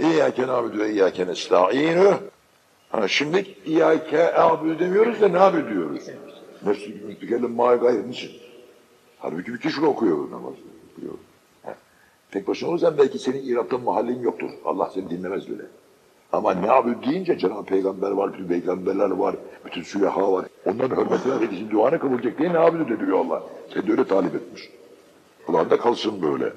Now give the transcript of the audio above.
İyyâke nâbudu ve iyyâke nesta'înü. Ha, şimdi İyyâke a'budu demiyoruz da nâbudu diyoruz. Nefsi mütekellim mâ gayr niçin? Halbuki bir kişi okuyor namazı. Biliyor. Tek başına olursan belki senin İrab'da mahallin yoktur. Allah seni dinlemez bile. Ama ne abud deyince Cenab-ı Peygamber var, bütün peygamberler var, bütün süyaha var. Onların hürmetine herkesin duanı kabul edecek diye ne abud ediliyor Allah. Seni de öyle talip etmiş. Kulağında kalsın böyle.